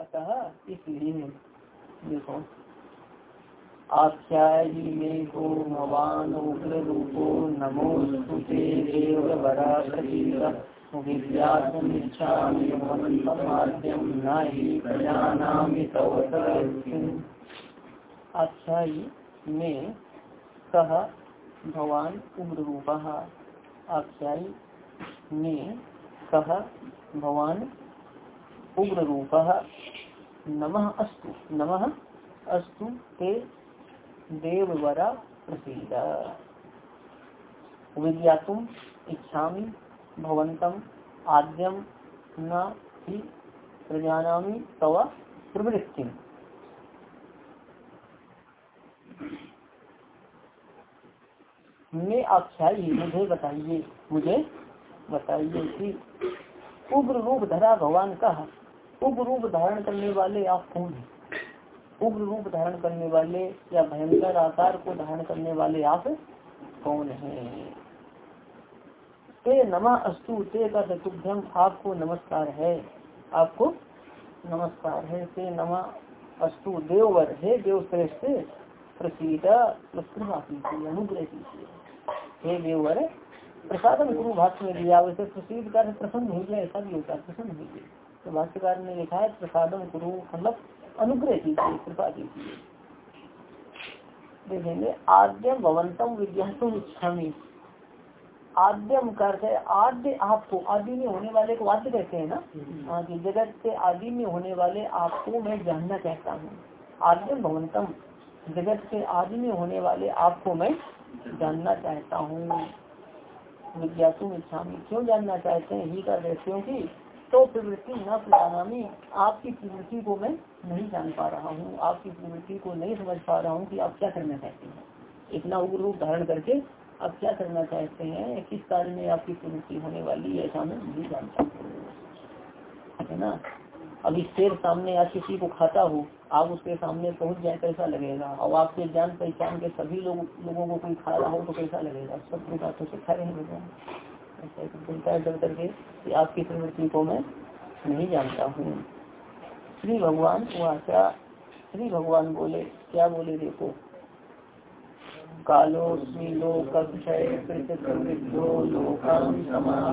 अतः इसलिए देखो आख्यायी में को भगवान उग्र रूपो नमो स्तुते देवरा विद्यात्मिच्छाम्यम न ही प्रजानामि आख्यायी में कह भगवान उग्र रूप आख्यायी में कह भगवान उग्र रूप नमः अस्तु। नमः अस्तु ते देववरा प्रसीद। विज्ञातुम इच्छा भवंतम आद्यम न ही प्रजानामी तव प्रवृत्ति मैं आख्यायी मुझे बताइए, मुझे बताइए कि उग्र रूप धरा भगवान का उग्र रूप धारण करने वाले आप कौन है? उग्र रूप धारण करने वाले या भयंकर आकार को धारण करने वाले आप कौन है? ते नमा अस्तु, ते का तुभ्यम आपको नमस्कार है। आपको नमस्कार है। ते नमा अस्तु, देववर है देव श्रेष्ठ प्रसिद्ध अनुग्रह हे देववर प्रसादन गुरु भाष्य में दिया वैसे प्रसिद्ध का प्रसन्न हो गया ऐसा भी होता है प्रसन्न हो जाए तो भाष्यकार ने लिखा है प्रसादन गुरु मतलब अनुग्रह कीजिए कृपा कीजिए। देखेंगे आद्यम भवंतम विद्यासुम इच्छामी। आद्यम कर आद्य आपको आदि में होने वाले को आद्य कहते हैं ना? हाँ कि जगत के आदि में होने वाले आपको मैं जानना चाहता हूँ। आद्यम भवंतम जगत के आदि में होने वाले आपको मैं जानना चाहता हूँ। विज्ञातुम इच्छा क्यों जानना चाहते हैं? ही कर क्योंकि तो प्रवृत्ति न प्रणामी आपकी प्रवृत्ति को मैं नहीं जान पा रहा हूँ। आपकी प्रवृत्ति को नहीं समझ पा रहा हूँ कि आप क्या करना चाहते हैं। इतना उग्र रूप धारण करके आप क्या करना चाहते हैं? किस कार्य में आपकी प्रवृत्ति होने वाली है, ऐसा मैं नहीं जानता है ना? अभी शेर सामने या किसी को खाता हो आप उसके सामने पहुँच जाए, कैसा लगेगा? और आपके जान पहचान के सभी लोग, लोगों को कोई खा रहा हो तो कैसा लगेगा? सब तो खा रहे हैं ऐसा है डर करके कि आपकी प्रवृत्ति को मैं नहीं जानता हूँ। श्री भगवान क्या? श्री भगवान बोले, क्या बोले देखो? कालो लोक लोकान समाह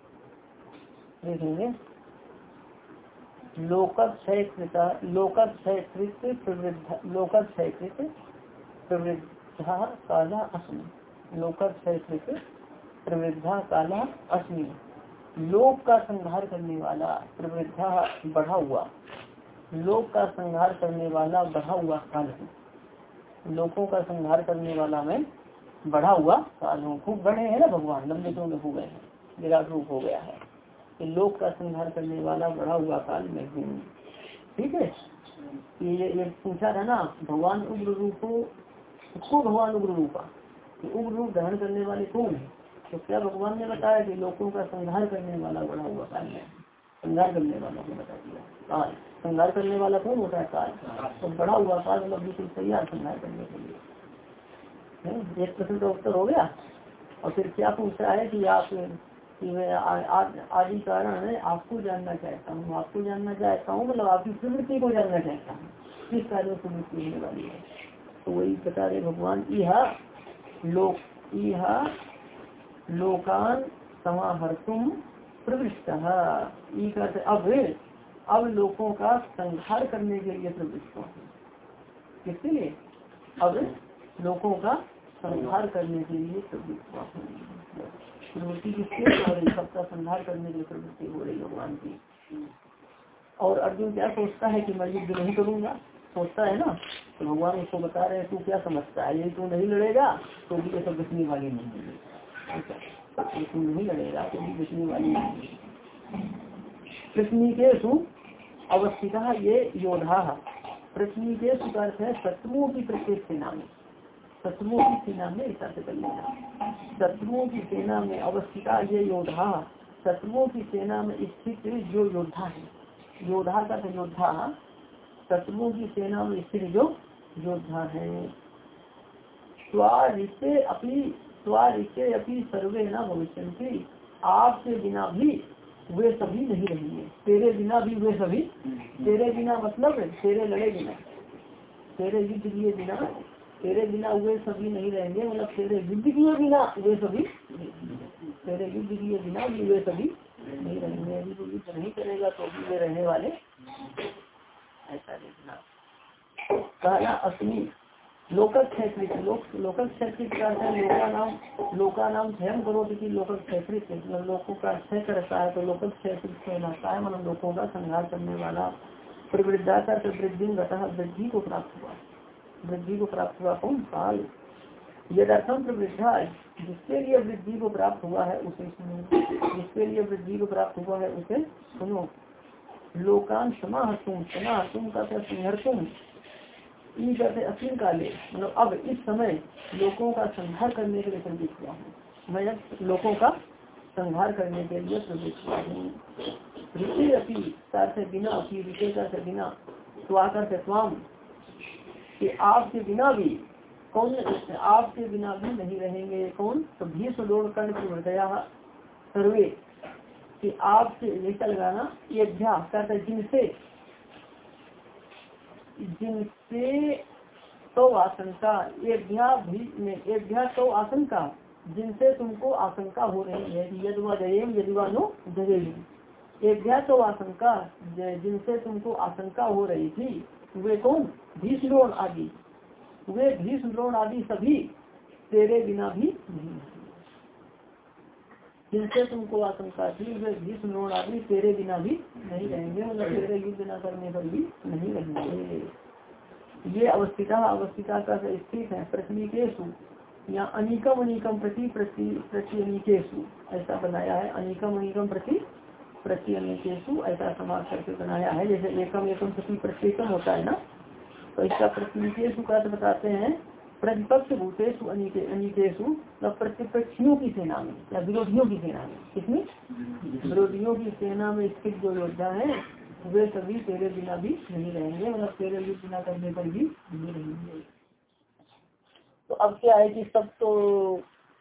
देखेंगे। लोकक्षयकृत लोकक्षयकृत प्रवृद्ध, लोकक्षयकृत प्रवृद्धा काला अस्मि लोकक्षयकृत प्रवृद्धा काला लोक का संहार करने वाला प्रवृद्धा बढ़ा हुआ। लोक का संहार करने वाला बढ़ा हुआ काल है। लोगों का संहार करने वाला मैं बढ़ा हुआ काल हूँ। खूब बढ़े हैं ना भगवान। लंबे में हो गए हैं। विराट रूप हो गया है। कि लोक का संहार करने वाला बढ़ा हुआ काल में हूँ ठीक है? ये ये पूछा था ना, भगवान उग्र रूप को भगवान उग्र रूपा उग्र रूप धारण करने वाले कौन है? तो क्या भगवान ने बताया कि लोगों का संहार करने वाला बढ़ा हुआ काल में? संहार करने वाला को बता दिया। काल। संहार करने वाला कौन होता है? काल। तो बढ़ा हुआ काल मतलब बिल्कुल तैयार संहार करने के लिए। एक प्रश्न का उत्तर हो गया। और फिर क्या पूछा है कि आप आदि कारण है आपको जानना चाहता हूँ, आपको जानना चाहता हूँ मतलब आपकी प्रवृत्ति को जानना चाहता हूँ, किस कार्य में प्रवृत्ति होने वाली है। तो वही बता रहे भगवान यह लोक यह लोकान समाहर्तुम प्रवृत्त अब अब लोगों का संहार करने के लिए प्रवृत्त हूँ। किसके लिए? अब लोगों का संहार करने के लिए प्रवृत्त हूँ। प्रवृत्ति किसकी सबका संहार करने की प्रवृत्ति हो रही भगवान की। और अर्जुन क्या सोचता है कि मैं युद्ध नहीं करूँगा? सोचता है ना? तो भगवान उसको बता रहे हैं, तू क्या समझता है? यदि तू नहीं लड़ेगा तो भी ऐसा बचने वाली नहीं है। तू नहीं लड़ेगा तो भी बचने वाली नहीं पृथ्वी के सु अवस्थित ये योद्धा पृथ्वी के अर्थ है शत्रुओं की प्रत्येक सेना में। शत्रुओं की सेना में ऐसा कर लेना शत्रुओं की सेना में अवस्थिता ये योद्धा शत्रुओं की सेना में स्थित जो योद्धा है, योद्धा का योद्धा शत्रुओं की सेना में स्थित जो योद्धा है। स्वारिते अपनी स्वारिते अपनी सर्वे न भविष्य आपके बिना भी वे सभी नहीं रहेंगे। तेरे बिना भी वे सभी, तेरे बिना मतलब तेरे लड़े बिना, तेरे युद्ध किए बिना तेरे बिना वे सभी नहीं रहेंगे मतलब तेरे युद्ध किए बिना वे सभी तेरे युद्ध किए बिना भी वे सभी नहीं रहेंगे। यदि तो युद्ध नहीं करेगा तो भी वे रहने वाले। ऐसा देखना। कहना असमी लोकक क्षेत्रित लोक लोकक क्षेत्रित का लोका नाम लोका नाम स्वयं करो क्योंकि लोकल क्षेत्रित मतलब लोगों का क्षय करता है तो लोकक क्षेत्रित कहलाता है मतलब लोगों का संहार करने वाला प्रवृद्धा का वृद्धि को प्राप्त हुआ। वृद्धि को प्राप्त हुआ कौन? काल यदार्थम प्रवृद्धा जिसके लिए वृद्धि को प्राप्त हुआ है उसे सुनो। जिसके लिए वृद्धि को प्राप्त हुआ है उसे सुनो। लोकान क्षमा तुम क्षमा तुम का संघर्षुम इन कहते असीम काले मतलब अब इस समय लोगों का संहार करने के लिए प्रवृत्त हुआ हूँ। मैं लोगों का संहार करने के लिए प्रवृत्त हुआ हूँ। ऋषि अपी से बिना अपनी ऋषि का बिना, स्वाकर से स्वाम। कि आपके बिना भी कौन आपके बिना भी नहीं रहेंगे कौन? तो भीष्म लोड़ कर्ण की हृदया सर्वे कि आपसे ऐसा लगाना ये अभ्यास करते जिनसे जिनसे तो आशंका, ये तो आशंका, जिनसे तुमको आशंका हो रही है यदवा जयेम यदवा नो जयेम तो आशंका, जिनसे तुमको आशंका हो रही थी वे कौन? भीष्म आदि। वे भीष्म आदि सभी तेरे बिना भी नहीं जिनसे तुमको आशंका थी, वे भीष्म आदि तेरे बिना भी नहीं रहेंगे मतलब तेरे युद्ध न करने पर भी नहीं रहेंगे। ये अवस्थिता अवस्थिता का स्थित है पृथ्वी के या अनिकम अनिकम प्रति प्रति प्रति अनिकेशु, ऐसा बनाया है अनिकम अनिकम प्रति अनिकेशु ऐसा समाज करके बनाया है। जैसे एकम एकम प्रति प्रत्येकम होता है ना? तो इसका का बताते हैं, प्रतिपक्ष भूतेशु अनिकेशु प्रतिपक्षियों की सेना में, या विरोधियों की सेना में। किसमें विरोधियों की सेना में स्थित जो योद्धा है, वे सभी तेरे बिना भी नहीं रहेंगे मतलब तेरे युद्ध बिना करने पर भी नहीं रहेंगे। तो अब क्या है कि सब तो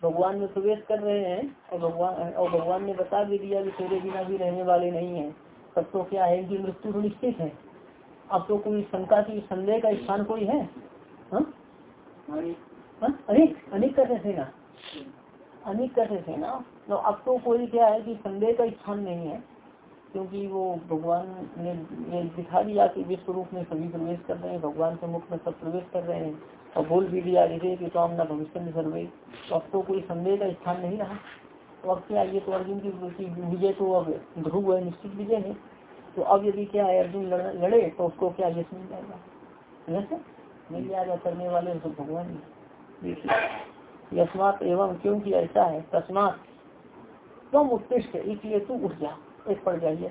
भगवान में प्रवेश कर रहे हैं और भगवान और भगवान ने बता भी दिया कि तेरे बिना भी रहने वाले नहीं है। तब तो क्या है कि मृत्यु तो निश्चित है? अब तो कोई शंका की संदेह का स्थान कोई है? हाँ? हाँ? अनिक अनिक कैसे थे ना? अनेक कैसे थे ना? तो अब तो कोई क्या है कि संदेह का स्थान नहीं है क्योंकि वो भगवान ने ये दिखा दिया कि विश्व रूप में सभी प्रवेश कर रहे हैं भगवान के मुख में सब प्रवेश कर रहे हैं। और बोल भी दिया जैसे कि तो ना भविष्य में सर्वे। तो अब तो कोई संदेह का स्थान नहीं रहा। तो अब क्या ये तो अर्जुन की विजय तो अब ध्रुव है, निश्चित विजय है। तो अब यदि क्या है अर्जुन लड़े तो उसको क्या यश मिल जाएगा? मिल जाएगा करने वाले तो भगवान यशमात एवं क्योंकि ऐसा है, तस्मात तुम उत्कृष्ट, इसलिए तू उठ जा, एक पड़ जाइए।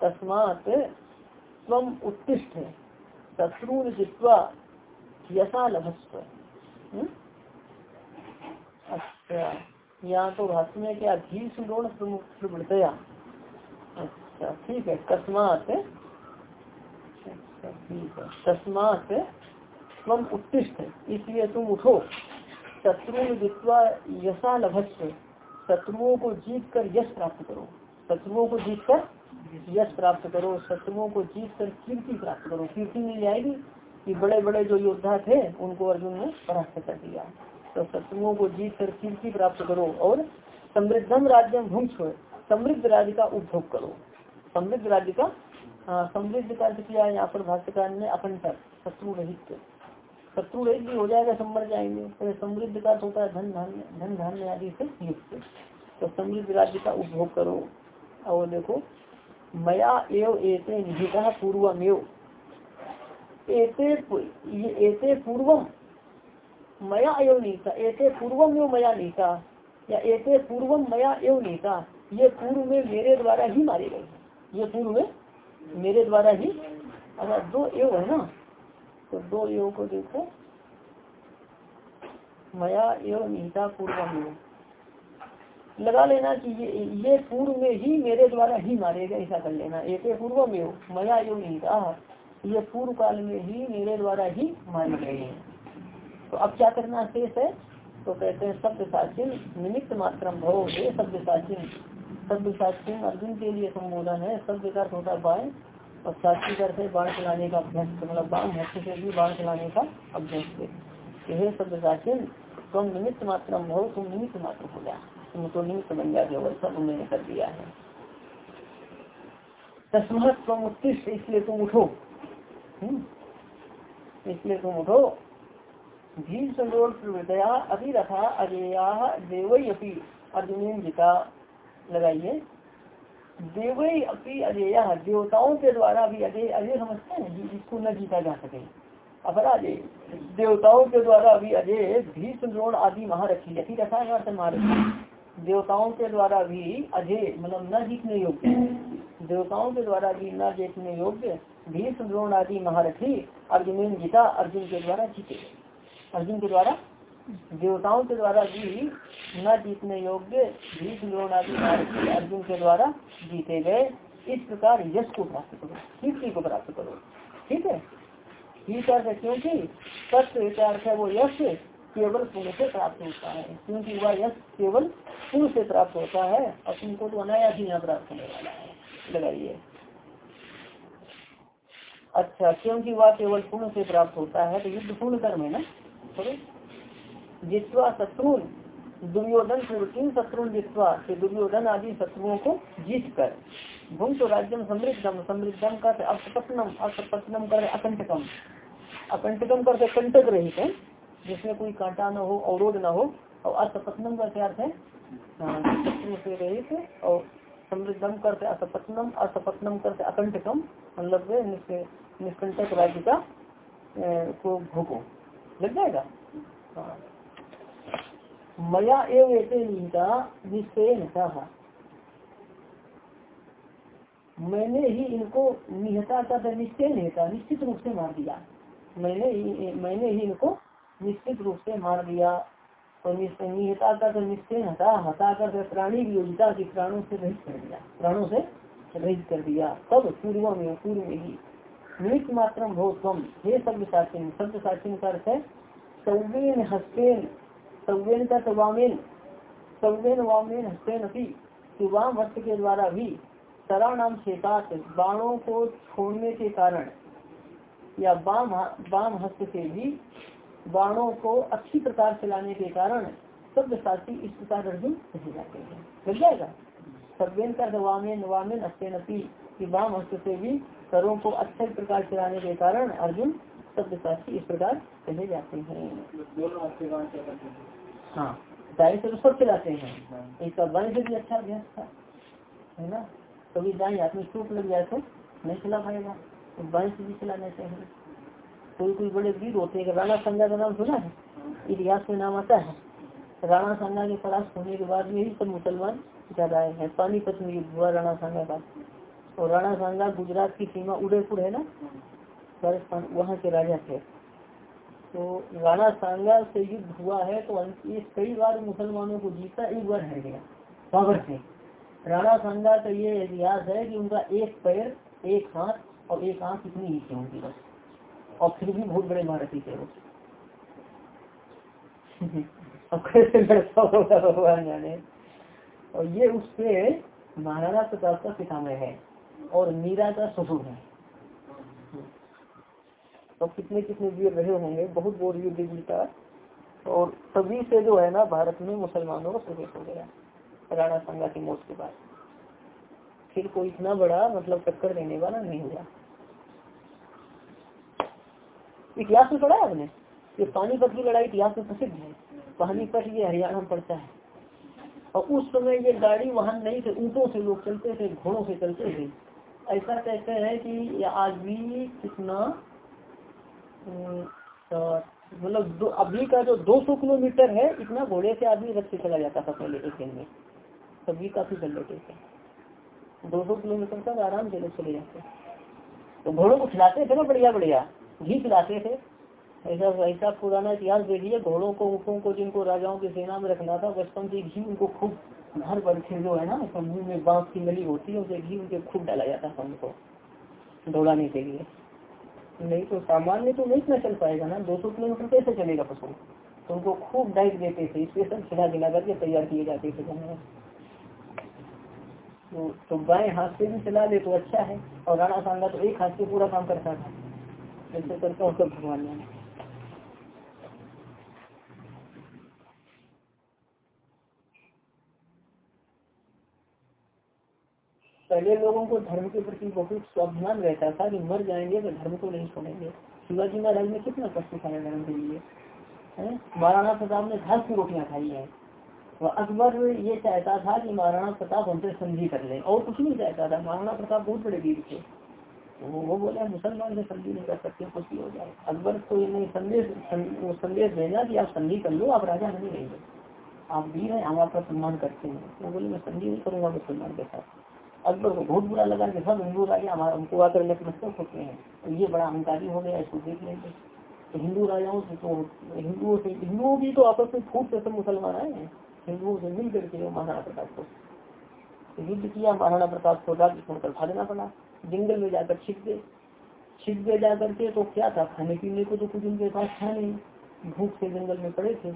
तस्मात तम उत्तिष्ठ। शत्रु जित्वा यशा लभस्व। हम्म? अच्छा यहाँ तो भाषण में क्या भीष्म रोण प्रवृत्तया अच्छा ठीक है, तस्मात ठीक है तस्मात तम उत्तिष्ठ। इसलिए तुम उठो। शत्रु जित्वा यशा लभस्व। शत्रुओं को जीत कर यश प्राप्त करो। शत्रुओं को जीत कर यश प्राप्त करो शत्रुओं को जीत कर कीर्ति प्राप्त करो। कीर्ति मिल जाएगी कि बड़े बड़े जो योद्धा थे, उनको अर्जुन ने परास्त कर दिया। तो शत्रुओं को जीत कर कीर्ति प्राप्त करो और समृद्धम राज्य भूमि समृद्ध राज्य का उपभोग करो। समृद्ध राज्य का समृद्ध का किया यहाँ पर भाष्यकार ने अखंड शत्रु रहित शत्रु रहित भी हो जाएगा, सब मर जाएँगे। तो समृद्ध का होता है धन धान्य धन धान्य आदि से युक्त। तो समृद्ध राज्य का उपभोग करो। और देखो मया एव एते निहिता पूर्वमेव। एते एते पूर्वम मया एव नीता एते पूर्वम एव मया नीता या एते पूर्वम मया एव नीता ये पूर्व में मेरे द्वारा ही मारे गए ये पूर्व में मेरे द्वारा ही, अगर दो एव है ना तो दो योग को देखो। मया एवं निहिता पूर्व लगा लेना कि ये ये पूर्व में ही मेरे द्वारा ही मारेगा ऐसा कर लेना। एक पूर्व में हो, मया एवं निहिता ये पूर्व काल में ही मेरे द्वारा ही मारे गए हैं। तो अब क्या करना शेष है? तो कहते हैं, शब्द साचिन निमित्त मात्र भव। हे शब्द साचिन शब्द साचिन अर्जुन के लिए संबोधन है। शब्द का होता बाय और साक्षी से बाढ़ चलाने का अभ्यास। मतलब बाण हस्त से भी बाढ़ चलाने का अभ्यास यह शब्द साक्षिन तुम निमित्त मात्र भव, तुम निमित्त मात्र हो गया। तुम तो बन गया केवल सब उन्होंने कर दिया है। तस्मत तुम उत्कृष्ट इसलिए तुम उठो। हम्म। इसलिए तुम उठो। भीम संदोया अभी रखा अजया देवई अपी अर्जुन जिता लगाइए। देवई अपनी अजय देवताओं के द्वारा भी अजय अजय समझते हैं जिसको न जीता जा सके। अपराजय देवताओं के द्वारा भी अजय भीष्म आदि महारथी यथी रखा है महारथी देवताओं के द्वारा भी अजय मतलब न जीतने योग्य। देवताओं के द्वारा भी न जीतने योग्य भीष्म, द्रोण आदि महारथी अर्जुन जीता, अर्जुन के द्वारा जीते। अर्जुन के द्वारा? देवताओं के द्वारा भी न जीतने योग्य भीष्म आदि महारथी अर्जुन के द्वारा जीते गए। इस प्रकार यश को प्राप्त करो, कीर्ति को प्राप्त करो। ठीक है? क्योंकि अर्थ है वो यश केवल पुण्य से प्राप्त होता है। क्योंकि वह यश केवल पुण्य से प्राप्त होता है और तुमको तो अनायास ही यहाँ प्राप्त होने वाला है। लगाइए। अच्छा क्योंकि वह केवल पुण्य से प्राप्त होता है तो युद्ध पूर्ण कर्म है ना? जिसवा शत्रु दुर्योधन तीन शत्रु जिसवा से दुर्योधन आदि शत्रुओं को जीत कर भूम तो राज्यम समृद्धम समृद्धम कर असपत्नम असपत्नम कर अकंटकम। अकंटकम करते कंटक रहित है। जिसमें कोई कांटा न हो अवरोध न हो, और असपत्नम का क्या अर्थ है से रहित और समृद्धम करते असपत्नम असपत्नम करते अकंटकम मतलब निष्कंटक राज्य का को भूको लग जाएगा? हाँ। मया एव ऐसे निहिता निश्चय कहा मैंने ही इनको निहता का निश्चय नहीं था, निश्चित रूप से मार दिया। मैंने ही मैंने ही इनको निश्चित रूप से मार दिया। और निहता का तो निश्चय हटा हटा कर प्राणी योजना की प्राणों से रहित कर दिया, प्राणों से रहित कर दिया, तब पूर्व में पूर्व में ही। निमित्त मात्र भोत्वम हे शब्द साक्षी शब्द साक्षी का अर्थ है सौवेन हस्तेन, सव्यन का वामेन, सव्यन वामेन हस्तेन अपनी वाम हस्त के द्वारा भी सरा नाम शेतात बाणों को छोड़ने के कारण या बाम वाम हस्त से भी बाणों को अच्छी प्रकार चलाने के कारण शब्द साथी इस प्रकार अर्जुन कहे जाते हैं। लग जाएगा? सव्यन का वामेन वामेन हस्तेन अपी कि वाम हस्त से भी सरों को अच्छे प्रकार चलाने के कारण अर्जुन शब्द साथी इस प्रकार कहे जाते हैं। हाँ। दाएँ से तो सब चलाते हैं। एक बाएँ से भी अच्छा अभ्यास था है ना? कभी दाएँ हाथ में चोट लग जाए तो नहीं चला पाएगा। तो बाएँ से भी चलाना चाहिए कोई कोई बड़े वीर होते हैं राणा संगा का नाम सुना है? इतिहास में नाम आता है। राणा संगा के परास्त होने के बाद में ही सब मुसलमान ज़्यादा आए हैं। पानीपत में युद्ध हुआ राणा संगा का। और राणा संगा गुजरात की सीमा उदयपुर है ना? राजस्थान, वहाँ के राजा थे। तो राणा सांगा से युद्ध हुआ है तो कई बार मुसलमानों को जीता, एक बार हर गया। बाबर से राणा सांगा का ये इतिहास है कि उनका एक पैर, एक हाथ और एक आँख इतनी ही थी उनकी बस। और फिर भी बहुत बड़े भारतीय थे वो। कैसे भगवान जाने। और ये उससे महाराणा प्रताप का पितामह है और मीरा का ससुर है। तो कितने कितने वीर रहे होंगे, बहुत बहुत युद्ध जीता और सभी से जो है ना, भारत में मुसलमानों का प्रवेश हो गया, राणा संगा की मौत के बाद। फिर कोई इतना बड़ा मतलब टक्कर देने वाला नहीं हुआ। इतिहास में पढ़ा है आपने? ये पानीपत की लड़ाई इतिहास में प्रसिद्ध है। पानीपत ये हरियाणा में पड़ता है। और उस समय ये गाड़ी वाहन नहीं थे, ऊँटों से लोग चलते थे, घोड़ों से चलते थे। ऐसा कहते हैं कि आज भी कितना मतलब अभी का जो 200 किलोमीटर है, इतना घोड़े से आदमी रथ से चला जाता था पहले एक दिन में। सभी काफ़ी चल लेते थे 200 किलोमीटर तक आराम से लोग चले जाते। तो घोड़ों को खिलाते थे ना बढ़िया बढ़िया घी खिलाते थे। ऐसा ऐसा पुराना इतिहास देखिए घोड़ों को ऊँटों को जिनको राजाओं की सेना में रखना था बचपन से घी उनको खूब घर पर थे जो है ना समूह में बाँस की नली होती है उसे घी उनके खूब डाला जाता था उनको दौड़ाने के लिए। नहीं तो सामान्य तो नहीं इतना चल पाएगा ना 200 किलोमीटर कैसे चलेगा पशु। तो उनको खूब डाइट देते थे स्पेशल खिला खिला करके तैयार किए जाते थे। तो, तो बाएँ हाथ से भी चला ले तो अच्छा है और राणा सांगा तो एक हाथ से पूरा काम करता था। ऐसे करके उसको भगवान ने पहले लोगों को धर्म के प्रति बहुत स्वाभिमान रहता था कि मर जाएँगे तो धर्म को नहीं छोड़ेंगे। शिवाजी महाराज ने कितना कष्ट उठाया धर्म के लिए महाराणा प्रताप ने घास की रोटियाँ खाई है। अकबर ये चाहता था कि महाराणा प्रताप हमसे संधि कर ले, और कुछ नहीं चाहता था। महाराणा प्रताप बहुत बड़े वीर थे। वो बोला, मुसलमान से संधि नहीं कर सकते, कुछ भी हो जाए। अकबर को ये संदेश संदेश भेजा कि आप संधि कर लो, आप राजा नहीं रहेंगे आप वीर हैं, हम आपका सम्मान करते हैं। वो बोले, मैं संधि नहीं करूँगा मुसलमान के साथ। अकबर को बहुत बुरा लगा कि सब हिंदू राजा हमारा, हमको आकर नतमस्तक होते हैं। तो ये बड़ा अहंकारी हो गया, इसको देख लेंगे। तो हिंदू राजाओं से तो हिंदुओं से, हिंदुओं की तो आपस में फूट से सब मुसलमान आए हैं। हिंदुओं से मिल करके महाराणा प्रताप को, युद्ध किया, महाराणा प्रताप को राज्य छोड़कर भागना पड़ा। जंगल में जाकर छिप गए। छिप गए जाकर के तो क्या था? खाने पीने को तो कुछ उनके पास था नहीं। भूख से जंगल में पड़े थे।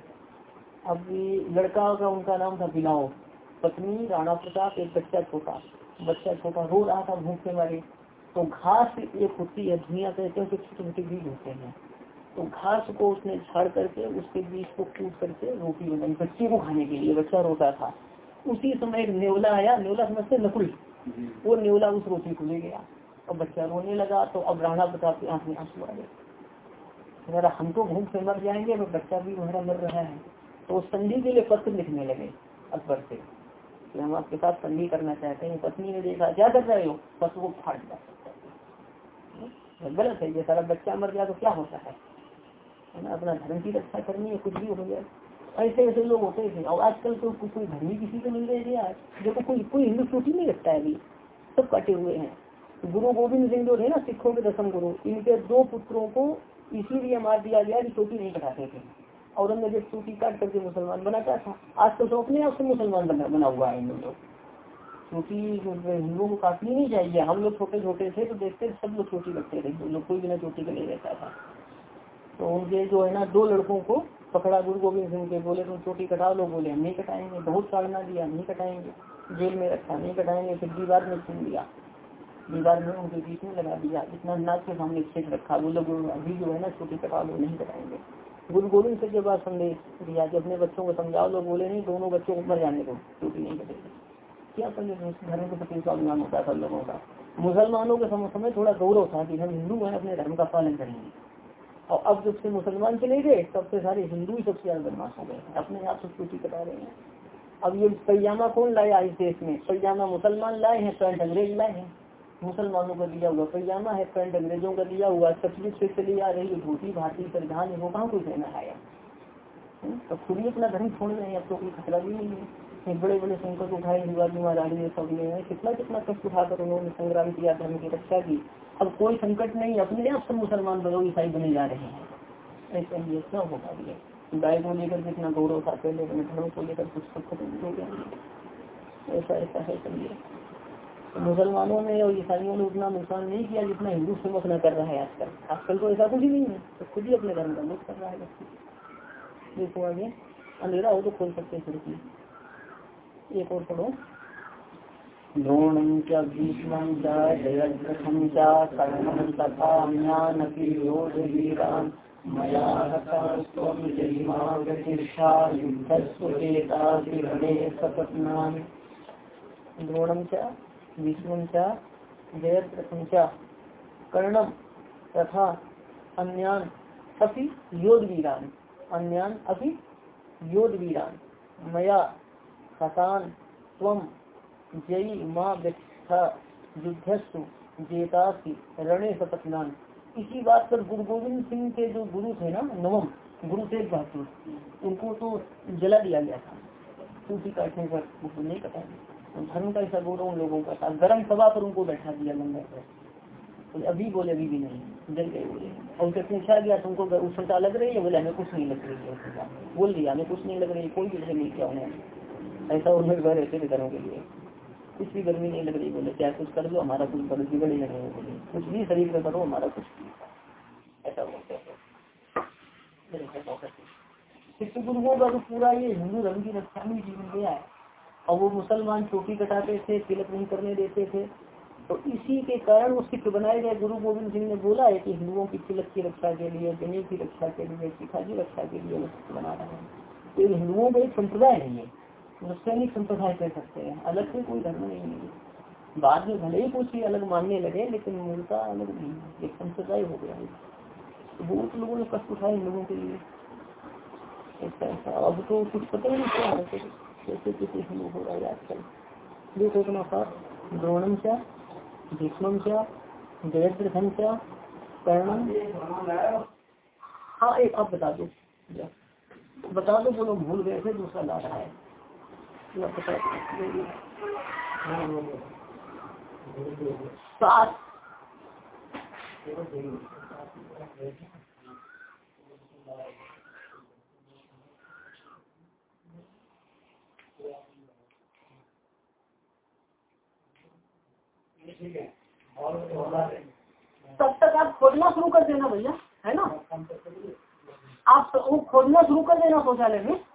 अब लड़का का उनका नाम था बिलाओ पत्नी राणा प्रताप, एक बच्चा छोटा। बच्चा छोटा रो रहा था भूख के मारे। तो घास एक होती है धुनिया कहते हैं छोटे छोटे बीज होते हैं। तो घास को उसने झाड़ करके उसके बीज को कूट करके रोटी बनाई बच्चे को खाने के लिए। बच्चा रोता था। उसी समय एक नेवला आया। नेवला समझते नकुल। वो नेवला उस रोटी को ले गया। और बच्चा रोने लगा तो अब राणा प्रताप की आँख में आँसू आ गए हम तो भूख से मर जाएँगे तो बच्चा भी हमारा मर रहा है। तो संधि के लिए पत्र लिखने लगे अकबर से। कि हम आपके साथ संधि करना चाहते हैं, पत्नी ने देखा, क्या कर रहे हो? पशु को फाड़ दिया। गलत है, ये सारा बच्चा मर गया तो क्या होता है? ना, अपना धर्म की रक्षा करनी है, कुछ भी हो गया ऐसे ऐसे लोग होते थे और आजकल तो कोई धर्म किसी को मिल रहे थे देखो, कोई कोई हिंदू छुट्टी नहीं रखता है अभी। सब कटे हुए हैं। गुरु गोविंद सिंह जो थे ना, सिखों के दसम गुरु, इनके दो पुत्रों को इसीलिए मार दिया गया कि चोटी नहीं कटाते थे। औरंगज़ेब सूफी काट करके मुसलमान बनाता था। आज तो अपने आप से मुसलमान बना हुआ है इन लोग। क्योंकि हिंदुओं को काटनी नहीं चाहिए। हम लोग छोटे छोटे थे तो देखते सब लोग चोटी रखते थे। कोई बिना चोटी के नहीं रहता था। तो उनके जो है ना, दो लड़कों को पकड़ा गुरु गोविंद सिंह के बोले, तुम चोटी कटा लो, बोले। हम नहीं कटाएँगे, बहुत साड़ना दिया, नहीं कटाएँगे। जेल में रखा, नहीं कटाएँगे, फिर दीवार में छीन दिया दीवार में उनके बीच में लगा दिया। इतना नाच के सामने छेद रखा। वो लोग अभी जो है ना छोटी कटा लो, नहीं कटाएँगे। गुरु गोविंद से जब संदेश दिया कि अपने बच्चों को समझाओ, लोग बोले, नहीं, दोनों बच्चों को मर जाने को चोटी नहीं कटेगी। क्या धर्म के प्रति स्वाभिमान होता सब लोगों का। मुसलमानों के समय थोड़ा गौरव था कि हम हिंदू हैं, अपने धर्म का पालन करेंगे। और अब जब से मुसलमान चले गए, तब से सारे हिंदू ही सबसे ज़्यादा बदमाश हो गए। अपने आप से चोटी कटा रहे हैं। अब ये पैजामा कौन लाया इस देश में? पैजामा मुसलमान लाए हैं, पैंट अंग्रेज़ लाए हैं। मुसलमानों का दिया हुआ पैजामा है, पैंट अंग्रेज़ों का दिया हुआ सचमुच से चली आ रही धोती भारतीय परिधान है वो कहाँ कोई कहना आया तो खुद ही अपना धर्म छोड़ रहे हैं, अब तो कोई खतरा भी नहीं है। बड़े बड़े संकट उठाए शिवाजी महाराज ने सबने कितना कितना कष्ट उठाकर उन्होंने संग्राम किया, धर्म की रक्षा की। अब कोई संकट नहीं, अपने आप सब मुसलमान बनो ईसाई बने जा रहे हैं। ऐसा ही इतना होगा भी गाय को लेकर कितना गौरव था पहले, अपने धर्म को लेकर कुछ सब खत्म हो गया। ऐसा ऐसा है समझिए मुसलमानों ने और ईसाइयों ने उतना नुकसान नहीं किया जितना हिंदू सेवक न कर रहा है आजकल। आजकल तो ऐसा कुछ ही नहीं है तो खुद ही अपने धर्म का लुट कर रहा है देखो आगे, अंधेरा हो तो खोल सकते हैं खिड़की। एक और पढ़ो द्रोणं च भीष्मं च जयद्रथं च कर्णं तथा अन्यानपि योधवीरान् मया हतास्त्वं जयिमागतिर्षा युद्धस्वचेतासि रणे सपत्नान् द्रोणं च विष्णु चा जयद्रथम चा कर्णम तथा अन्यान अपि योद वीरान अन्यान अपि मया हतान तम जयी माँ व्यथा युद्धस्व जेतासी, रणे सपत्नान। इसी बात पर गुरु गोविंद सिंह के जो गुरु थे ना, नवम, गुरु तेज बहादुर, उनको तो जला दिया गया था। सूची काटने पर उनको नहीं कटा धर्म का ऐसा गौरव उन लोगों का था। गर्म सभा पर उनको बैठा दिया गंगा पर। तो अभी बोले, अभी भी नहीं। जल गए बोले। और उनसे पूछा गया, तुमको उष्णता लग रही है? बोले, हमें कुछ नहीं लग रही है। बोल दिया, हमें कुछ नहीं लग रही कोई भी नहीं किया उन्होंने। ऐसा उन्हें घर थे घरों के लिए। कुछ भी गर्मी नहीं लग रही, बोले, क्या कुछ कर दो, हमारा कुछ बड़े बिगड़ लग रहे बोले। कुछ भी शरीर में करो, हमारा कुछ ऐसा बोलते शिक्षक गुरुओं का तो पूरा ये हिंदू धर्म की रक्षा में जीवन गया है। और वो मुसलमान चोटी कटाते थे, तिलक नहीं करने देते थे। तो इसी के कारण वो सिख बनाए गए गुरु गोविंद सिंह ने बोला है कि हिंदुओं की तिलक की रक्षा के लिए, गणेश की रक्षा के लिए, शिखा की रक्षा के लिए बना रहे हैं। तो हिंदुओं का एक संप्रदाय नहीं है। सैनिक संप्रदाय कह सकते हैं। अलग से कोई धर्म नहीं है। बाद में भले ही कुछ ही अलग मानने लगे, लेकिन मूलता अलग नहीं है एक संप्रदाय हो गया है। तो बहुत लोगों ने कष्ट उठाए इन लोगों के लिए। अब तो कुछ पता ही नहीं क्या है कैसे किसी हिंदू हो रहा है आजकल। देखो इतना साथ द्रोणम क्या भीष्म क्या जयद्रथन क्या कर्णम हाँ एक आप बता दो। बता दो, बोलो, भूल गए थे, दूसरा ला रहा है। तब तक आप खोजना शुरू कर देना भैया, है ना? आप खोजना शुरू कर देना शौचालय में।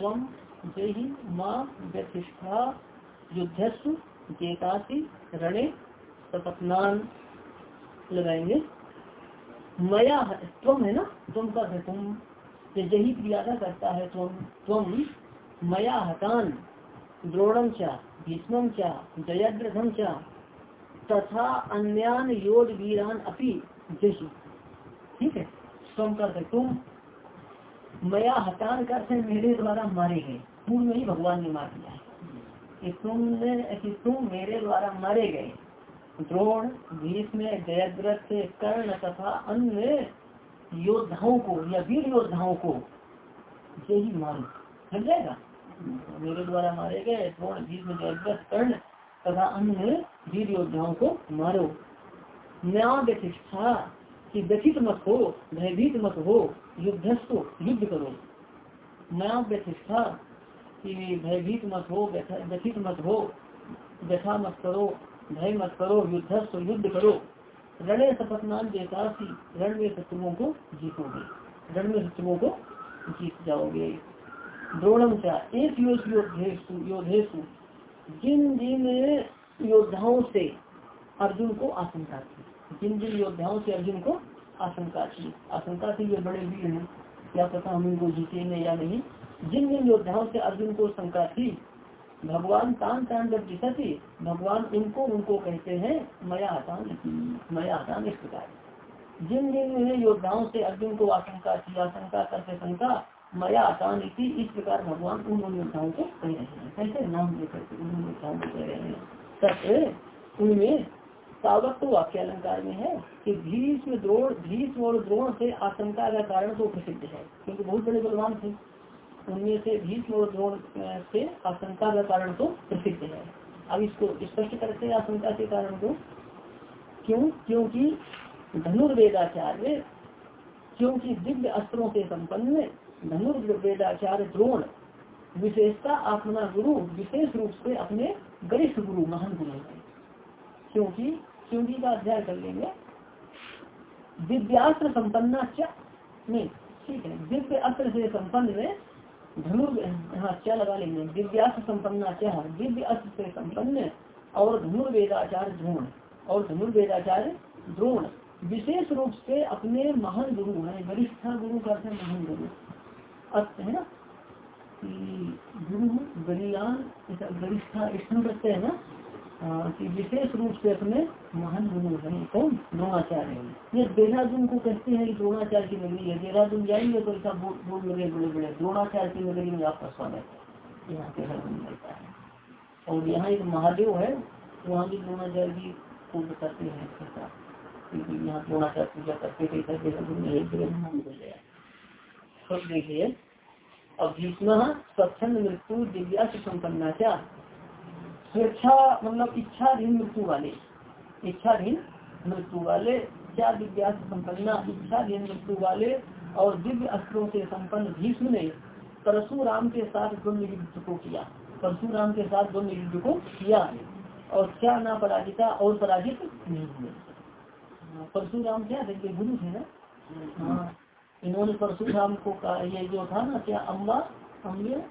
स्वम जय माँ व्यतिष्ठा युद्धस्व जेतासी रणे सपत्नान लगाएँगे। मया तुम है ना? तुम का है तुम? यही क्रियादा करता है तुम तुम मया हतान द्रोणम चा, भीष्म चा जयद्रथम चा, तथा अन्यान योद वीरान अपी जही ठीक है? तुम कर तुम? मया हटान कर मेरे द्वारा मारे गए। पूर्व में ही भगवान ने मार दिया कि तुमने कि तुम मेरे द्वारा मारे गए। द्रोण, भीष्म, जयद्रथ, कर्ण तथा अन्य योद्धाओं को, या वीर योद्धाओं को यही मारो। समझ जाएगा? मेरे द्वारा मारे गए द्रोण, भीष्म, जयद्रथ, कर्ण तथा अन्य वीर योद्धाओं को मारो। न्याय प्रतिष्ठा कि व्यथित मत हो, भयभीत मत हो युद्धस्व युद्ध करो। नया व्यथिष्ठा कि भयभीत मत हो व्यथित मत हो, व्यथा मत करो, भय मत करो युद्धस्व युद्ध करो। रणय शपथनाम जैसा रण में शत्रुओं को जीतोगे। रण में शत्रुओं को जीत जाओगे। द्रोणम क्या एक योद्धेशु जिन जिन योद्धाओं से अर्जुन को आशंका थी। जिन जिन योद्धाओं से अर्जुन को आशंका थी। आशंका थी ये बड़े वीर हैं। क्या पता हम इनको जीतेंगे या नहीं। जिन जिन योद्धाओं से अर्जुन को शंका थी, भगवान तान तान जब जीता थी भगवान इनको उनको कहते हैं, मया आसान मया आसान इस प्रकार। जिन जिन योद्धाओं से अर्जुन को आशंका थी, आशंका करते शंका, मया आसान इसी इस प्रकार भगवान उन योद्धाओं को कह रहे हैं। कैसे नाम लेकर उन योद्धाओं को कह रहे हैं। सत्य उनमें सावक तो वाक्य अलंकार में है कि भीष्म द्रोण, भीष्म और द्रोण से आशंका का कारण तो प्रसिद्ध है, क्योंकि बहुत बड़े बलवान थे। उनमें से भीष्म और द्रोण से आशंका का कारण तो प्रसिद्ध है। अब इसको स्पष्ट करते हैं आशंका के कारण को। क्यों? क्योंकि धनुर्वेदाचार्य, क्योंकि दिव्य अस्त्रों से संपन्न धनुर्वेदाचार्य द्रोण, विशेषता अपना गुरु विशेष रूप से अपने गरिष्ठ गुरु महान गुरु है। क्योंकि क्योंकि का अध्ययन कर लेंगे। दिव्यास्त्र संपन्ना नहीं, ठीक है दिव्य अस्त्र से संपन्न में धनुर हाँ क्या लगा लेंगे दिव्यास्त्र संपन्ना क्या दिव्य अस्त्र से संपन्न और धनुर्वेदाचार्य ध्रोण और धनुर्वेदाचार्य द्रोण, विशेष रूप से अपने महान गुरु है, वरिष्ठ गुरु का महान गुरु। अर्थ है ना गुरु बलियान वरिष्ठा स्मरण करते हैं ना कि विशेष रूप से अपने महान गुरु है कौन द्रोणाचार्य ये देहरादून को कहते हैं द्रोणाचार्य की नगरी है। देहरादून जाएँगे तो ऐसा बोल लगे बड़े बड़े द्रोणाचार्य की नगरी में आपका स्वागत है। यहाँ देहरादून मिलता है। और यहाँ एक महादेव है, वहाँ भी द्रोणाचार्य जी को बताते हैं। ऐसा क्योंकि यहाँ द्रोणाचार्य पूजा करते थे करते एक जगह नाम हो गया। देखिए, अब भीष्म स्वच्छंद मृत्यु दिव्या से संपन्ना क्या स्वेच्छा मतलब इच्छाधीन मृत्यु वाले इच्छाधीन मृत्यु वाले क्या दिव्या से संपन्ना इच्छाधीन मृत्यु वाले और दिव्य अस्त्रों से संपन्न भीष्म ने परशुराम के साथ द्वंद युद्ध को किया परशुराम के साथ द्वंद युद्ध को किया और क्या ना पराजिता और पराजित नहीं हुए हाँ, परशुराम क्या थे गुरु थे ना हाँ इन्होंने परशुराम को कहा ये जो था ना क्या अम्बा अम्बे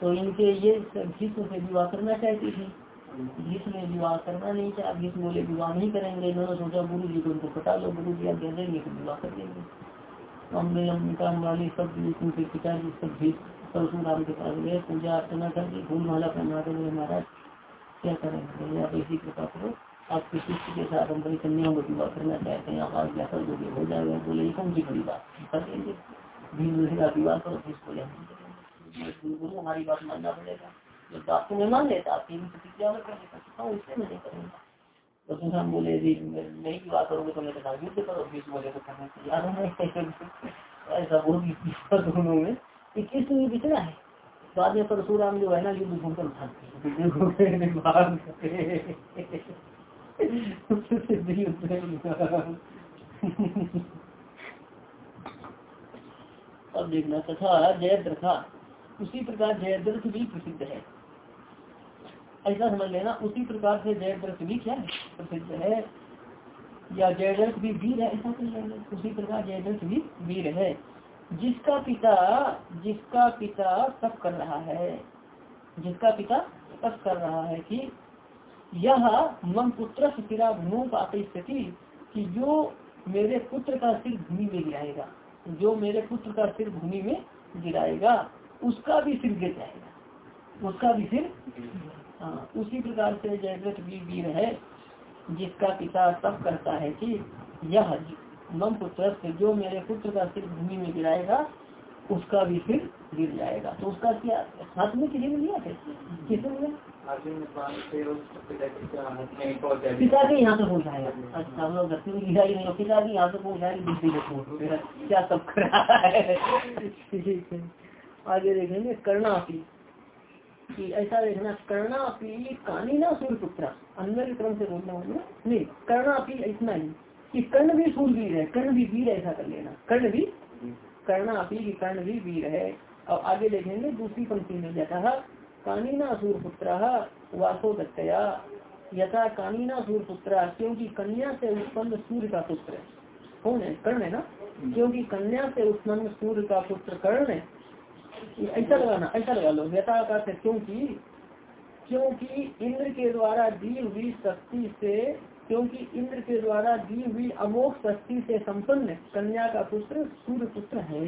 तो इनके ये भीष्म से विवाह करना चाहती थी। भीष्म ने विवाह करना नहीं चाहा भीष्म बोले विवाह नहीं करेंगे, इन्होंने सोचा गुरु जी को उनको पटा लो, गुरु जी दे देंगे तो विवाह कर देंगे अम्बे अम्बिका अम्बाली सब उनके पिताजी सब भीष्म परशुराम के पास गए, पूजा अर्चना कर दी, फूल माला पहना कर महाराज। क्या करेंगे? आप ऐसी कृपा करो आपके शिष्य के साथ हम बड़ी कन्याओं को विवाह करना चाहते हैं। आप आज क्या कर दोगे हो जाएगा, बोले कौन सी बड़ी बात? कर देंगे। भीम विवाह करो, फिर इसको गुरु हमारी बात मानना पड़ेगा। जब बात तुम्हें मान लेता, आपकी प्रतिक्रिया में कर सकता हूँ इससे मैं नहीं करूँगा। तो बोले, जी नहीं विवाह करोगे तो मेरे साथ युद्ध करो फिर बोले तो करना तैयार हूँ ऐसा वो दोनों में। इक्कीस में बिछड़ा है। बाद में परशुराम जो है ना युद्ध घूमकर भागते अब देखना तथा जयद्रथा उसी प्रकार जयद्रथ भी प्रसिद्ध है। ऐसा समझ लेना, उसी प्रकार से जयद्रथ भी क्या प्रसिद्ध है। या जयद्रथ भी वीर है, ऐसा समझ लेंगे उसी प्रकार जयद्रथ भी वीर है। जिसका पिता जिसका पिता तप कर रहा है, जिसका पिता तप कर रहा है कि यह मम पुत्र सिरा स्थिति कि जो मेरे पुत्र का सिर भूमि में गिराएगा, जो मेरे पुत्र का सिर भूमि में गिराएगा। उसका भी सिर गिर जाएगा। उसका भी सिर हाँ उसी प्रकार से जयव्रत भी वीर है, जिसका पिता तब करता है कि यह मम पुत्र जो मेरे पुत्र का सिर भूमि में गिराएगा, उसका भी फिर गिर जाएगा। तो उसका क्या, हाथ में किसी ने लिया थे किसे पिता के यहाँ से पहुँचाएगा अच्छा हम लोग दक्षिण लिखा ही नहीं पिता के यहाँ से पहुँचाएगा क्या सब कर है? ठीक है। आगे देखेंगे कर्णापी। कि ऐसा देखना, कर्णापी कानी ना सूर्य पुत्र अन्य क्रम से बोलना होगा नहीं, कर्णापी इतना ही, कि कर्ण भी सूर्यवीर है, कर्ण भी वीर ऐसा कर लेना। कर्ण भी? कर्ण अपी की कर्ण भी वीर है। और आगे देखेंगे, दूसरी पंक्ति में यथा कानीना सूर पुत्र वासो दत्तया यथा कानीना सूर पुत्र क्योंकि कन्या से उत्पन्न सूर्य का पुत्र कौन है? कर्ण है ना? क्योंकि कन्या से उत्पन्न सूर्य का पुत्र कर्ण है। ऐसा लगाना, ऐसा लगा लो यथा का क्योंकि क्योंकि इंद्र के द्वारा दी हुई शक्ति से, क्योंकि इंद्र के द्वारा दी हुई अमोघ शक्ति से संपन्न कन्या का पुत्र सूर्य पुत्र है।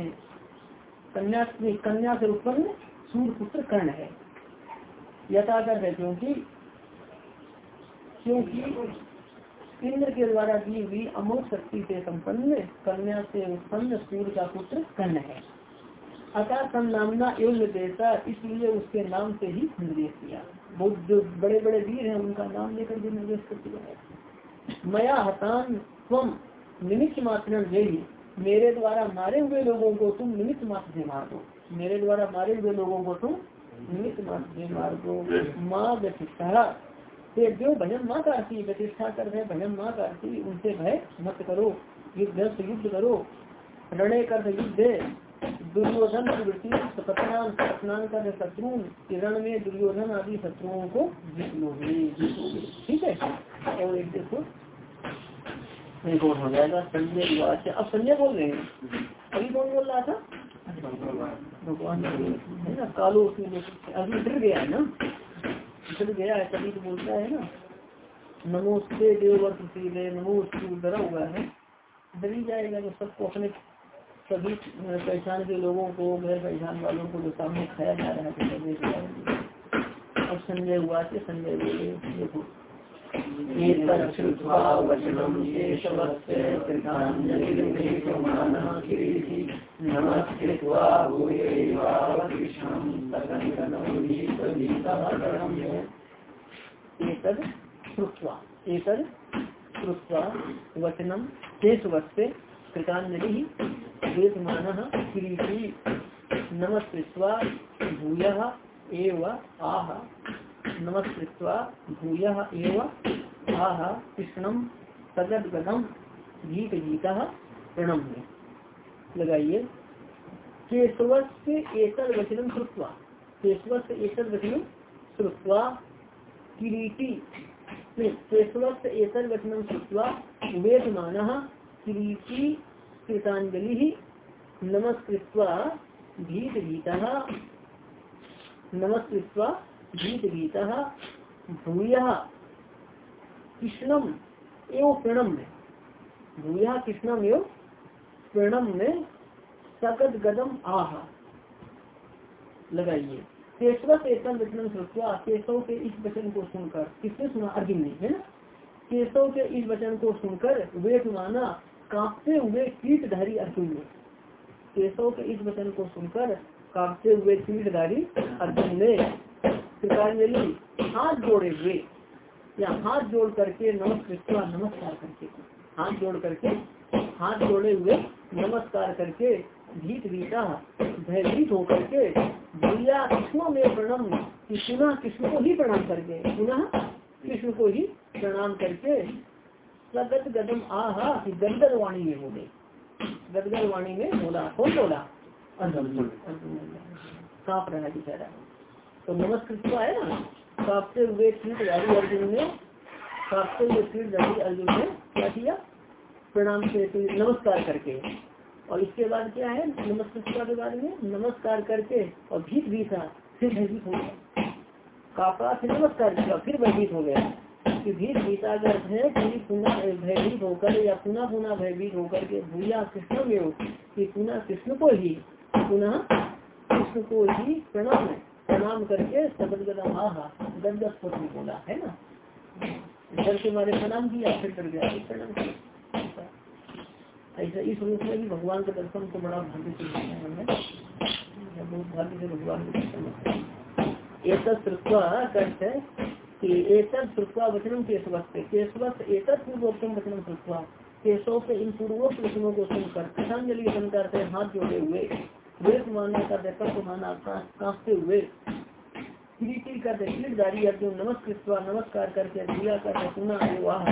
कन्या कन्या से उत्पन्न सूर्य पुत्र कर्ण है। यथाकर है, क्योंकि क्योंकि इंद्र के द्वारा दी हुई अमोघ शक्ति से संपन्न कन्या से उत्पन्न सूर्य का पुत्र कर्ण है। अतः संनामना एवं निर्देशा, इसलिए उसके नाम से ही निर्देश किया बुद्ध बड़े बड़े वीर हैं, उनका नाम लेकर भी निर्देश कर दिया है मया हतान तुम निमित्त मात्र यही मेरे द्वारा मारे हुए लोगों को तुम निमित्त मात्र से मार दो। मेरे द्वारा मारे हुए लोगों को तुम निमित्त मात्र से मार दो। माँ व्यतिष्ठा। से जो भजन माँ करती, व्यतिष्ठा कर रहे भजन माँ करती, उनसे भय मत करो। युद्ध युद्ध करो। रणे कर युद्ध। दुर्योधन प्रवृत्ति सपत्नान का शत्रु, किरण में दुर्योधन आदि शत्रुओं को जीत लोगे ठीक है? और एक देखो एक और हो जाएगा संजय विवाद अब संजय बोल रहे हैं। अभी कौन बोल रहा था? भगवान है। ना? कालो अभी डर गया है ना? डर गया है, तभी तो बोलता है ना। नमोस्ते देववर्त नमो डरा हुआ है। डरी जाएगा तो सबको अपने सभी पहचान के लोगों को गैर पहचान वालों को जो सामने खाया जा रहा है करने के अब संजय हुआ से संजय बोले, देखो वचनम शेष वस्ते कृतांजलि वेदमान किरीटी नमस्कृत्वा भूय एव आह। नमस्कृत्वा भूय एव आह। कृष्णम सगद गदम गीत गीता प्रणम में लगाइए। केशवस्य एकल वचनम श्रुत्वा। केशवस्य एकल वचनम श्रुत्वा किरीटी। केशवस्य एकल वचनम श्रुत्वा वेदमान किरीटी कृतांजलि नमस्कृत्वा भीत गीता नमस्कृत्वा भीत गीता भूय कृष्णम एवं प्रणम में भूय कृष्णम एवं प्रणम में सकद गदम आह। लगाइए। केशव से वचन श्रुत्वा केशव के इस वचन को सुनकर, किसने सुना? अर्जुन ने, है ना? केशव के इस वचन को सुनकर वेद माना कांपते हुए कीटधारी अर्जुन ने। केशव के इस वचन को सुनकर कांपते हुए कीटधारी अर्जुन ने हाथ जोड़े हुए, या हाथ जोड़ करके नमस्कार नमस्कार करके, हाथ जोड़ करके, हाथ जोड़े हुए नमस्कार करके भीत भीता, भयभीत होकर के भैया कृष्णों में प्रणाम पुनः कृष्ण को ही प्रणाम करके, पुनः कृष्ण को ही प्रणाम करके सगत गदम आहा गदगद वाणी में बोले। गदगद वाणी में बोला कौन बोला? काप रहा बेचारा तो नमस्कृत तो आया ना? कापते हुए कीट जारी अर्जुन ने कापते हुए कीट जारी अर्जुन ने क्या किया? प्रणाम से नमस्कार करके। और इसके बाद क्या है? नमस्कृत के बाद में नमस्कार करके और भीत भी था फिर भयभीत हो गया। कापा फिर नमस्कार किया फिर भयभीत हो गया। कि भीत गीता का अर्थ है कि पुनः भयभीत होकर या पुनः पुनः भयभीत होकर के भूया कृष्ण में कि पुनः कृष्ण को ही, पुनः कृष्ण को ही प्रणाम प्रणाम करके आहा गदगद पत्नी बोला, है ना? डर के मारे प्रणाम किया, फिर डर गया प्रणाम ऐसा इस रूप में भी भगवान के दर्शन को बड़ा भाग्य से भाग्य से भगवान के दर्शन एक करते कि एतद श्रुत्वा वचनम केशवस्त। केशवस्त एतद पूर्वोत्तम वचनम श्रुत्वा केशव के इन पूर्वोक्त वचनों को सुनकर कृष्णांजलि वचन करते हाथ जोड़े हुए, वेद मानने का देखकर माना कांपते हुए अर्जुन नमस्कृत्वा, नमस्कार करके दिया करके सुना वाह।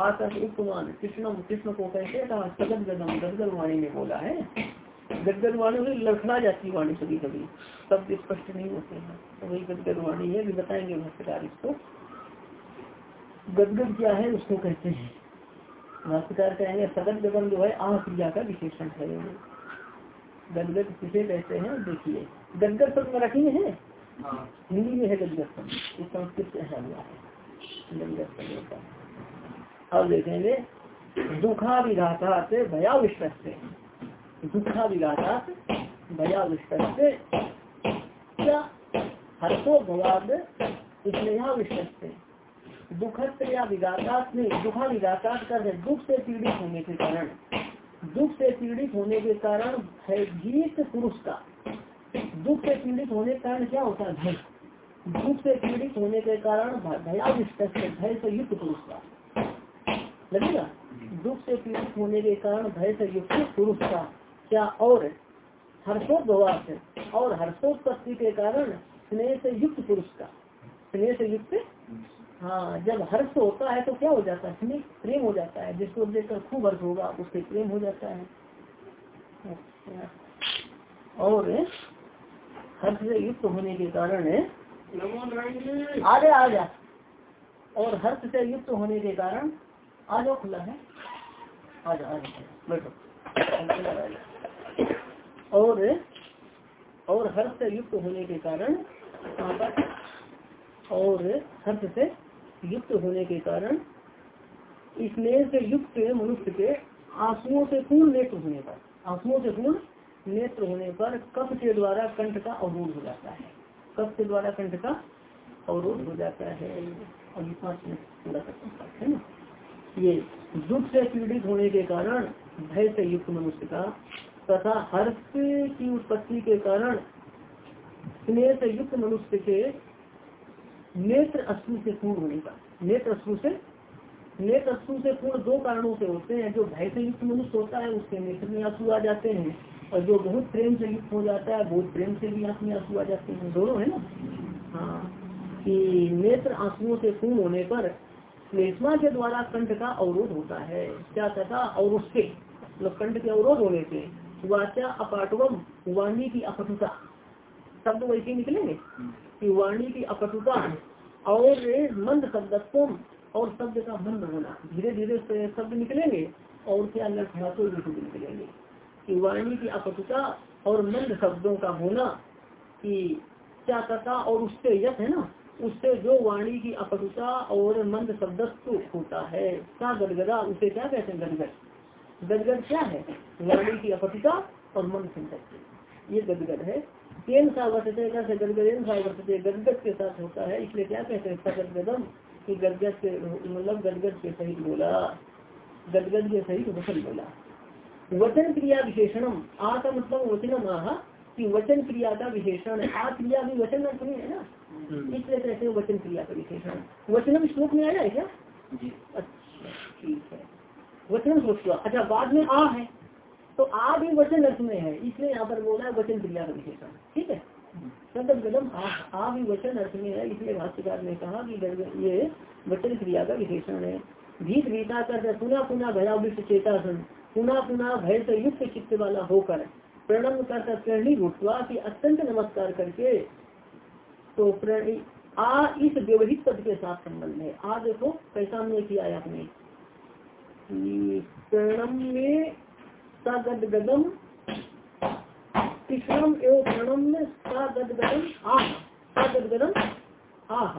आकर उपमान, कृष्णम, कृष्ण को कैसे कहा? सगत गदम गदगल वाणी में बोला है। गदगद वाणी में लड़खड़ा जाती वाणी कभी कभी। शब्द स्पष्ट नहीं होते हैं। तो वही गदगद वाणी है भी बताएँगे भाष्यकार इसको। गदगद क्या है उसको कहते हैं। भाष्यकार कहेंगे सगत गगन जो है आह क्रिया का विशेषण है। गदगद किसे कहते हैं देखिए। गदगद शब्द मराठी में है? हाँ। हिंदी में है गदगद शब्द। संस्कृत से है हुआ है? गदगद शब्द का अब देखेंगे दुखा विधाता से भयाविष्ट से दुखा विघाता भया विष्ट क्या हर्षो भवाद स्नेहा विष्ट दुख या विघातात में दुखा विघातात कर दुख से पीड़ित होने के कारण। दुख से पीड़ित होने के कारण भयभीत पुरुष का। दुख से पीड़ित होने के कारण क्या होता है? भय दुख से पीड़ित होने के कारण भया भयाविष्ट भय से युक्त पुरुष का। लगेगा? दुख से पीड़ित होने के कारण भय से युक्त पुरुष का। क्या और हर्षोद्भवास और हर्षोत्पत्ति के कारण स्नेह से युक्त पुरुष का। स्नेह से युक्त? हाँ जब हर्ष होता है तो क्या हो जाता है? स्नेह, प्रेम हो जाता है। जिसको देखकर खूब हर्ष होगा, उससे प्रेम हो जाता है। अच्छा। और हर्ष से युक्त होने के कारण आ जा आ जा और हर्ष से युक्त होने के कारण आ जाओ खुला है। आ जा आ जा बैठो। और और हर्ष से युक्त होने के कारण, और हर्ष से युक्त होने के कारण स्नेह से युक्त मनुष्य के आंसुओं से पूर्ण नेत्र होने पर, आंसुओं से पूर्ण नेत्र होने पर कफ के द्वारा कंठ का अवरोध हो जाता है। कफ के द्वारा कंठ का अवरोध हो जाता है। और पूरा है ना? ये दुख से पीड़ित होने के कारण, भय से युक्त मनुष्य का, तथा हर्ष की उत्पत्ति के कारण स्नेह से युक्त मनुष्य के नेत्र अश्रु से पूर्ण होने का। नेत्र अश्रु से, नेत्र अश्रु से पूर्ण दो कारणों से होते हैं। जो भय से युक्त मनुष्य होता है, उसके नेत्र में आँसू आ जाते हैं। और जो बहुत प्रेम से युक्त हो जाता है, बहुत प्रेम से भी आँख में आँसू आ जाते हैं। दोनों है ना? हाँ कि नेत्र आंसुओं से पूर्ण होने पर श्लेष्मा के द्वारा कंठ का अवरोध होता है। क्या कहता और उसके मतलब कंठ के अवरोध होने से वाचा अपाटवम वाणी की अपटुता शब्द वैसे निकलेंगे कि वाणी की अपटुता और मंद शब्दत्व और शब्द का मंद होना। धीरे धीरे शब्द निकलेंगे और क्या लड़खड़ाते शब्द निकलेंगे। कि वाणी की अपटुता और मंद शब्दों का होना कि क्या कहता और उससे यश है ना? उससे जो वाणी की अपटुता और मंद शब्दत्व होता है। क्या गदगदा? उसे क्या कहते हैं गदगद? गदगद क्या है? वाणी की अपटुता और मंद शब्दत्व ये गदगद है। तेन सा वर्तते गदगदेन सा गदगद के साथ होता है। इसलिए क्या कहते हैं? सगदगदम की गदगद के मतलब गदगद के सहित बोला। गदगद के सहित वचन बोला। वचन क्रिया विशेषणम आ का मतलब वचनम आह, कि वचन क्रिया का विशेषण आ क्रिया भी वचन अर्थ है ना? इसलिए कहते हैं वचन क्रिया का विशेषण वचनम श्लोक में आया है क्या? अच्छा ठीक है। वचनम श्लोक अच्छा बाद में आ है। तो आ भी वचन अर्थ में है इसलिए यहाँ पर बोला है वचन क्रिया का विशेषण ठीक है? कदम आ, आ भी वचन अर्थ में है इसलिए भाष्यकार ने कहा कि ये वचन क्रिया का विशेषण है। भीत भीता कर पुनः पुनः भयाविष्ट चेतासन पुनः पुनः भय से युक्त चित्त वाला होकर प्रणम कर प्रेरणी उठवा की अत्यंत नमस्कार करके तो आ इस व्यवहित पद के साथ संबंध है। आ देखो कैसा हमने किया है आपने? प्रणम में सगदगदम कृष्णम एवं प्रणम में सगदगदम आह सगदगदम आह।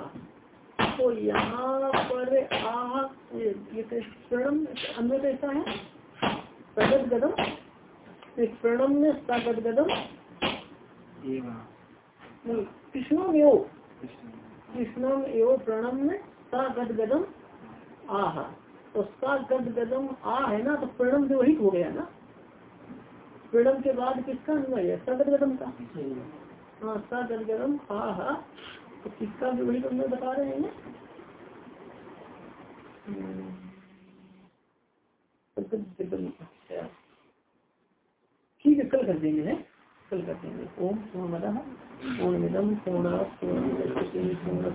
तो यहाँ पर आह ये प्रणम अन्य कैसा है? सगद गदम प्रणम में सगद गदम कृष्णम एवं। कृष्णम एवं प्रणम में सगद गदम आह। तो सगद गदम आ है ना तो प्रणम जो वही हो गया ना। प्रणम के बाद किसका अन्वय है सगद गदम का? हाँ सगद गदम आह। तो किसका भी वही अन्वय बता रहे हैं? ठीक है, कल कर देंगे, है? कल कर देंगे। ओम पूर्ण पूर्णमिदम पूर्णा पूर्ण पूर्ण